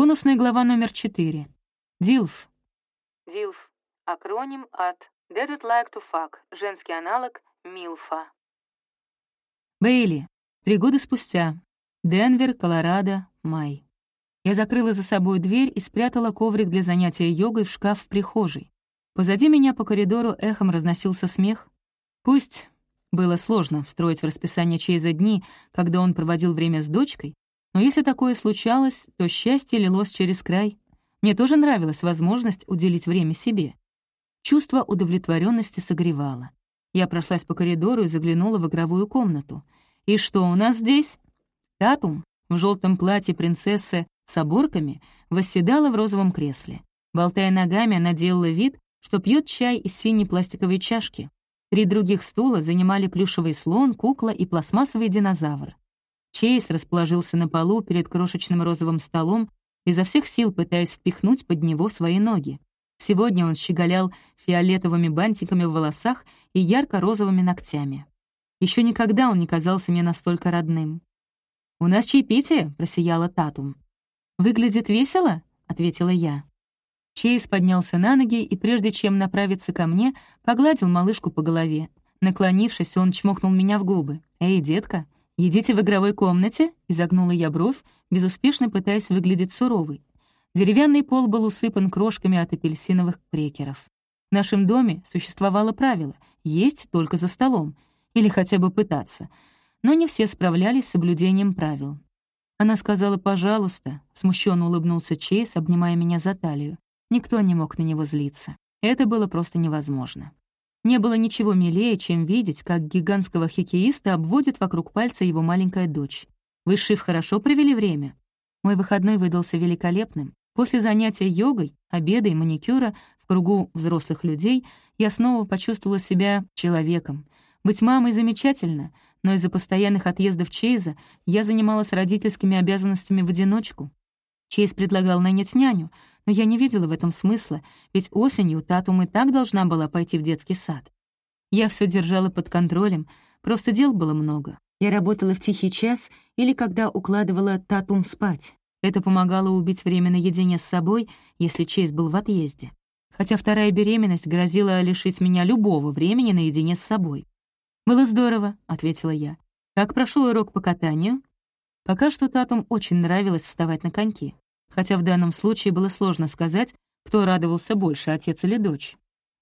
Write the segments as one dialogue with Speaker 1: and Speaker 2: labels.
Speaker 1: Бонусная глава номер 4. Дилф. Дилф — акроним от That'd like to fuck, женский аналог Милфа. Бейли. Три года спустя. Денвер, Колорадо, май. Я закрыла за собой дверь и спрятала коврик для занятия йогой в шкаф в прихожей. Позади меня по коридору эхом разносился смех. Пусть было сложно встроить в расписание Чейза дни, когда он проводил время с дочкой, но если такое случалось, то счастье лилось через край. Мне тоже нравилась возможность уделить время себе. Чувство удовлетворенности согревало. Я прошлась по коридору и заглянула в игровую комнату. «И что у нас здесь?» Татум в желтом платье принцессы с оборками восседала в розовом кресле. Болтая ногами, она делала вид, что пьет чай из синей пластиковой чашки. Три других стула занимали плюшевый слон, кукла и пластмассовый динозавр. Чейз расположился на полу перед крошечным розовым столом, изо всех сил пытаясь впихнуть под него свои ноги. Сегодня он щеголял фиолетовыми бантиками в волосах и ярко-розовыми ногтями. Еще никогда он не казался мне настолько родным. «У нас чаепитие», — просияла Татум. «Выглядит весело?» — ответила я. Чейз поднялся на ноги и, прежде чем направиться ко мне, погладил малышку по голове. Наклонившись, он чмокнул меня в губы. «Эй, детка, едите в игровой комнате?» — изогнула я бровь, безуспешно пытаясь выглядеть суровой. Деревянный пол был усыпан крошками от апельсиновых крекеров. В нашем доме существовало правило — есть только за столом, или хотя бы пытаться, но не все справлялись с соблюдением правил. Она сказала «пожалуйста», — смущенно улыбнулся Чейз, обнимая меня за талию. Никто не мог на него злиться. Это было просто невозможно. Не было ничего милее, чем видеть, как гигантского хоккеиста обводит вокруг пальца его маленькая дочь. Вы с Шив хорошо провели время? Мой выходной выдался великолепным. После занятия йогой, обеда и маникюра в кругу взрослых людей я снова почувствовала себя человеком. Быть мамой замечательно, но из-за постоянных отъездов Чейза я занималась родительскими обязанностями в одиночку. Чейз предлагал нанять няню, но я не видела в этом смысла, ведь осенью Татум и так должна была пойти в детский сад. Я все держала под контролем, просто дел было много. Я работала в тихий час или когда укладывала Татум спать. Это помогало убить время наедине с собой, если Чейз был в отъезде. Хотя вторая беременность грозила лишить меня любого времени наедине с собой. «Было здорово», — ответила я. «Как прошел урок по катанию?» Пока что Татум очень нравилось вставать на коньки. Хотя в данном случае было сложно сказать, кто радовался больше, отец или дочь.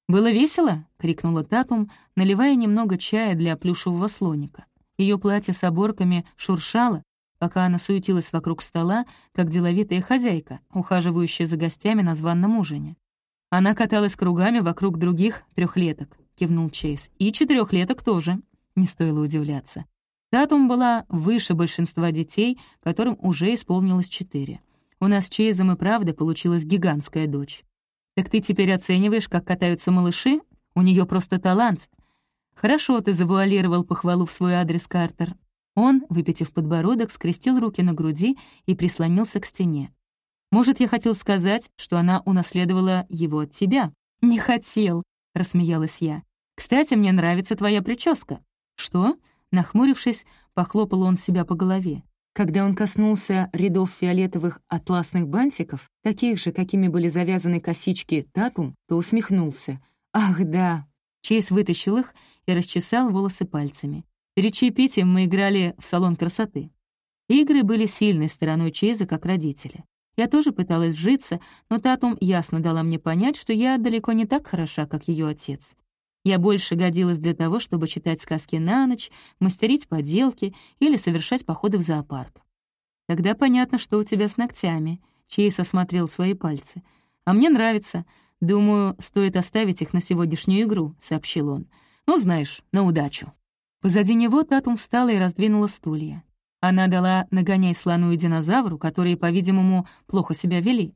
Speaker 1: «Было весело?» — крикнула Татум, наливая немного чая для плюшевого слоника. Ее платье с оборками шуршало, пока она суетилась вокруг стола, как деловитая хозяйка, ухаживающая за гостями на званном ужине. Она каталась кругами вокруг других трехлеток, кивнул Чейз. И четырехлеток тоже. Не стоило удивляться. Татум была выше большинства детей, которым уже исполнилось четыре. У нас с Чейзом и правда получилась гигантская дочь. Так ты теперь оцениваешь, как катаются малыши? У нее просто талант. Хорошо ты завуалировал похвалу в свой адрес, Картер. Он, выпитив подбородок, скрестил руки на груди и прислонился к стене. «Может, я хотел сказать, что она унаследовала его от тебя?» «Не хотел», — рассмеялась я. «Кстати, мне нравится твоя прическа». «Что?» — нахмурившись, похлопал он себя по голове. Когда он коснулся рядов фиолетовых атласных бантиков, таких же, какими были завязаны косички татум, то усмехнулся. «Ах, да!» Чейз вытащил их и расчесал волосы пальцами. Перед чаепитием мы играли в салон красоты. Игры были сильной стороной Чейза как родителя. Я тоже пыталась житься, но Татум ясно дала мне понять, что я далеко не так хороша, как ее отец. Я больше годилась для того, чтобы читать сказки на ночь, мастерить поделки или совершать походы в зоопарк. Тогда понятно, что у тебя с ногтями. Чейз осмотрел свои пальцы. «А мне нравится. Думаю, стоит оставить их на сегодняшнюю игру», — сообщил он. «Ну, знаешь, на удачу». Позади него Татум встала и раздвинула стулья. Она дала нагоняй слону и динозавру, которые, по-видимому, плохо себя вели.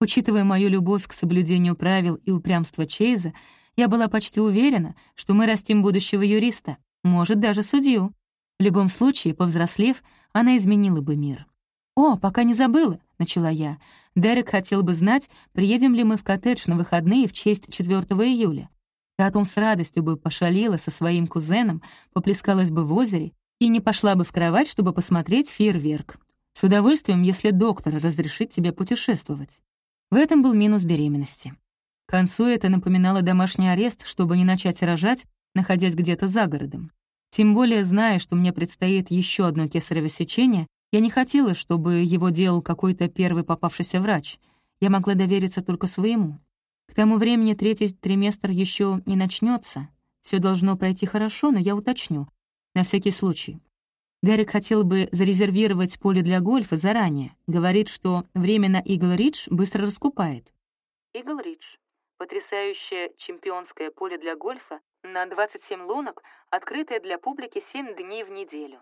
Speaker 1: Учитывая мою любовь к соблюдению правил и упрямство Чейза, я была почти уверена, что мы растим будущего юриста, может, даже судью. В любом случае, повзрослев, она изменила бы мир. «О, пока не забыла», — начала я. «Дерек хотел бы знать, приедем ли мы в коттедж на выходные в честь 4 июля. Татум с радостью бы пошалила со своим кузеном, поплескалась бы в озере и не пошла бы в кровать, чтобы посмотреть фейерверк. С удовольствием, если доктор разрешит тебе путешествовать. В этом был минус беременности. Концу это напоминало домашний арест, чтобы не начать рожать, находясь где-то за городом. Тем более, зная, что мне предстоит еще одно кесарево сечение, я не хотела, чтобы его делал какой-то первый попавшийся врач. Я могла довериться только своему. К тому времени третий триместр еще не начнется. Все должно пройти хорошо, но я уточню. На всякий случай. Дерек хотел бы зарезервировать поле для гольфа заранее. Говорит, что время на Игл-Ридж быстро раскупает. Игл-Ридж — потрясающее чемпионское поле для гольфа на 27 лунок, открытое для публики 7 дней в неделю.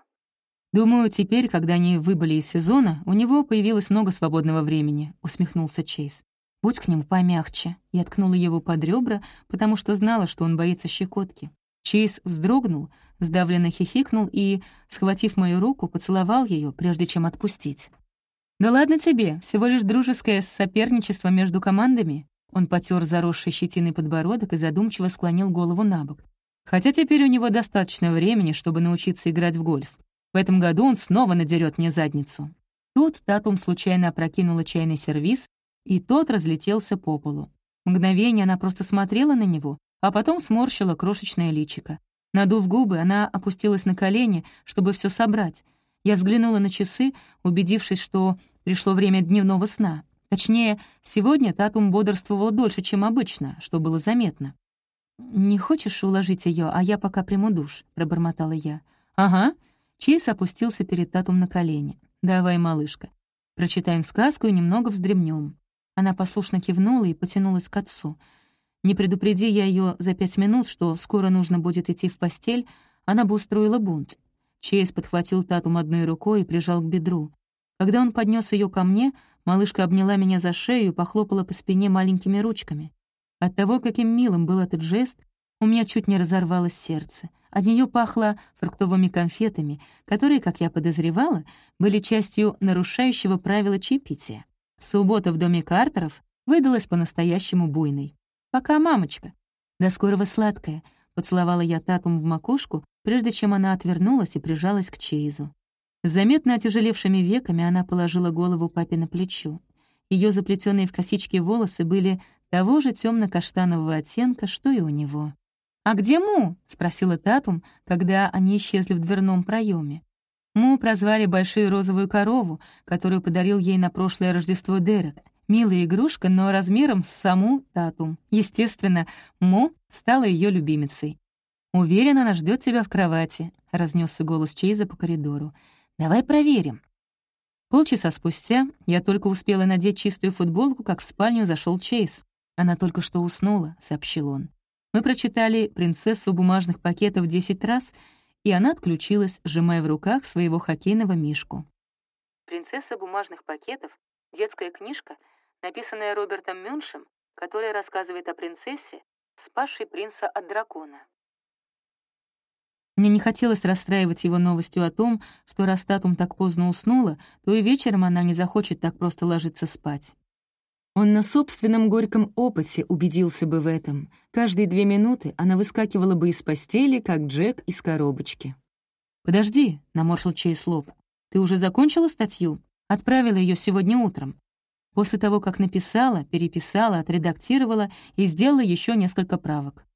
Speaker 1: «Думаю, теперь, когда они выбыли из сезона, у него появилось много свободного времени», — усмехнулся Чейз. «Будь к нему помягче». Я ткнула его под ребра, потому что знала, что он боится щекотки. Чейз вздрогнул, сдавленно хихикнул и, схватив мою руку, поцеловал ее, прежде чем отпустить. «Да ладно тебе, всего лишь дружеское соперничество между командами». Он потер заросший щетиной подбородок и задумчиво склонил голову на бок. «Хотя теперь у него достаточно времени, чтобы научиться играть в гольф. В этом году он снова надерет мне задницу». Тут Татум случайно опрокинула чайный сервиз, и тот разлетелся по полу. Мгновение она просто смотрела на него, а потом сморщила крошечное личико. Надув губы, она опустилась на колени, чтобы все собрать. Я взглянула на часы, убедившись, что пришло время дневного сна. Точнее, сегодня Татум бодрствовала дольше, чем обычно, что было заметно. «Не хочешь уложить ее, а я пока приму душ?» — пробормотала я. «Ага», Чейз опустился перед Татум на колени. «Давай, малышка, прочитаем сказку и немного вздремнем». Она послушно кивнула и потянулась к отцу. Не предупреди я ее за пять минут, что скоро нужно будет идти в постель, она бы устроила бунт. Чейз подхватил Татум одной рукой и прижал к бедру. Когда он поднес ее ко мне, малышка обняла меня за шею похлопала по спине маленькими ручками. От того, каким милым был этот жест, у меня чуть не разорвалось сердце. От нее пахло фруктовыми конфетами, которые, как я подозревала, были частью нарушающего правила чаепития. Суббота в доме Картеров выдалась по-настоящему буйной. «Пока, мамочка». «До скорого, сладкая», — поцеловала я Татум в макушку, прежде чем она отвернулась и прижалась к Чейзу. Заметно отяжелевшими веками она положила голову папе на плечо. Ее заплетенные в косички волосы были того же темно каштанового оттенка, что и у него. «А где Му?» — спросила Татум, когда они исчезли в дверном проеме. Му прозвали большую розовую корову, которую подарил ей на прошлое Рождество Дерек. Милая игрушка, но размером с саму Татум. Естественно, Му стала ее любимицей. «Уверен, она ждет тебя в кровати», — разнесся голос Чейза по коридору. «Давай проверим». Полчаса спустя я только успела надеть чистую футболку, как в спальню зашел Чейз. «Она только что уснула», — сообщил он. Мы прочитали «Принцессу бумажных пакетов» десять раз, и она отключилась, сжимая в руках своего хоккейного мишку. «Принцесса бумажных пакетов» — детская книжка, написанная Робертом Мюншем, которая рассказывает о принцессе, спасшей принца от дракона. Мне не хотелось расстраивать его новостью о том, что раз Татум так поздно уснула, то и вечером она не захочет так просто ложиться спать. Он на собственном горьком опыте убедился бы в этом. Каждые две минуты она выскакивала бы из постели, как Джек из коробочки. «Подожди», — наморщил Чейз лоб. «Ты уже закончила статью? Отправила ее сегодня утром. После того, как написала, переписала, отредактировала и сделала еще несколько правок.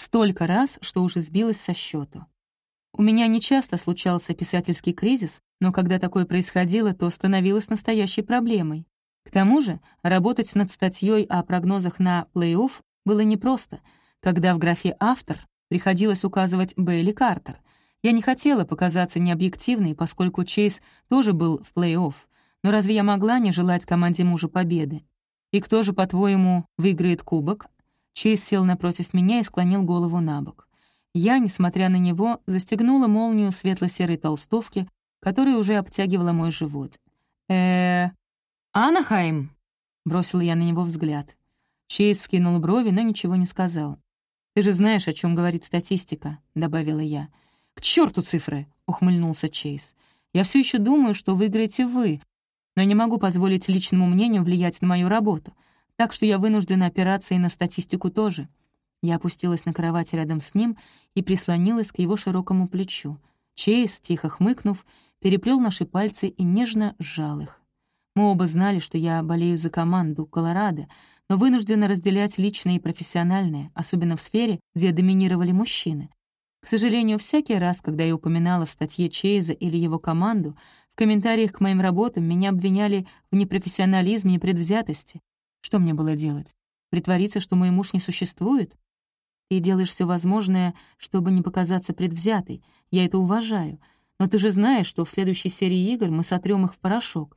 Speaker 1: Столько раз, что уже сбилась со счету. У меня не часто случался писательский кризис, но когда такое происходило, то становилось настоящей проблемой. К тому же работать над статьей о прогнозах на плей-офф было непросто, когда в графе «автор» приходилось указывать Бейли Картер. Я не хотела показаться необъективной, поскольку Чейз тоже был в плей-офф, но разве я могла не желать команде мужа победы? И кто же, по-твоему, выиграет кубок? Чейз сел напротив меня и склонил голову на бок. Я, несмотря на него, застегнула молнию светло-серой толстовки, которая уже обтягивала мой живот. э «Анахайм!» — бросила я на него взгляд. Чейз скинул брови, но ничего не сказал. «Ты же знаешь, о чем говорит статистика», — добавила я. «К черту цифры!» — ухмыльнулся Чейз. «Я все еще думаю, что выиграете вы, но не могу позволить личному мнению влиять на мою работу, так что я вынуждена опираться и на статистику тоже». Я опустилась на кровать рядом с ним и прислонилась к его широкому плечу. Чейз, тихо хмыкнув, переплел наши пальцы и нежно сжал их. Мы оба знали, что я болею за команду Колорадо, но вынуждены разделять личное и профессиональное, особенно в сфере, где доминировали мужчины. К сожалению, всякий раз, когда я упоминала в статье Чейза или его команду, в комментариях к моим работам меня обвиняли в непрофессионализме и предвзятости. Что мне было делать? Притвориться, что мой муж не существует? Ты делаешь все возможное, чтобы не показаться предвзятой. Я это уважаю. Но ты же знаешь, что в следующей серии игр мы сотрем их в порошок.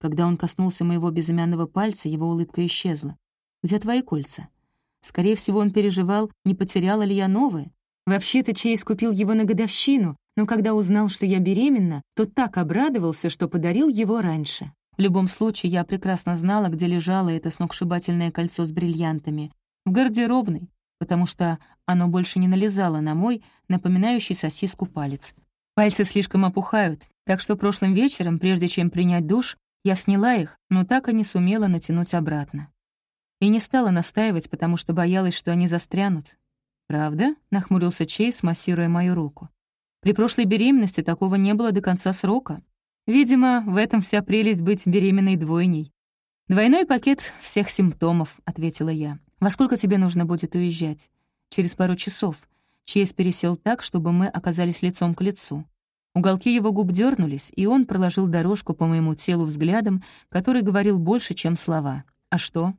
Speaker 1: Когда он коснулся моего безымянного пальца, его улыбка исчезла. «Где твои кольца?» Скорее всего, он переживал, не потеряла ли я новое. Вообще-то Чейз купил его на годовщину, но когда узнал, что я беременна, то так обрадовался, что подарил его раньше. В любом случае, я прекрасно знала, где лежало это сногсшибательное кольцо с бриллиантами. В гардеробной, потому что оно больше не налезало на мой, напоминающий сосиску палец. Пальцы слишком опухают, так что прошлым вечером, прежде чем принять душ, я сняла их, но так и не сумела натянуть обратно. И не стала настаивать, потому что боялась, что они застрянут. «Правда?» — нахмурился Чейз, массируя мою руку. «При прошлой беременности такого не было до конца срока. Видимо, в этом вся прелесть быть беременной двойней. «Двойной пакет всех симптомов», — ответила я. «Во сколько тебе нужно будет уезжать?» «Через пару часов». Чейз пересел так, чтобы мы оказались лицом к лицу. Уголки его губ дернулись, и он проложил дорожку по моему телу взглядом, который говорил больше, чем слова. «А что?»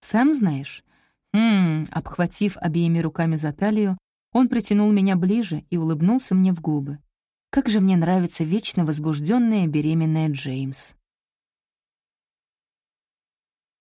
Speaker 1: «Сам знаешь?» «Хм...» — обхватив обеими руками за талию, он притянул меня ближе и улыбнулся мне в губы. Как же мне нравится вечно возбужденная беременная Джеймс.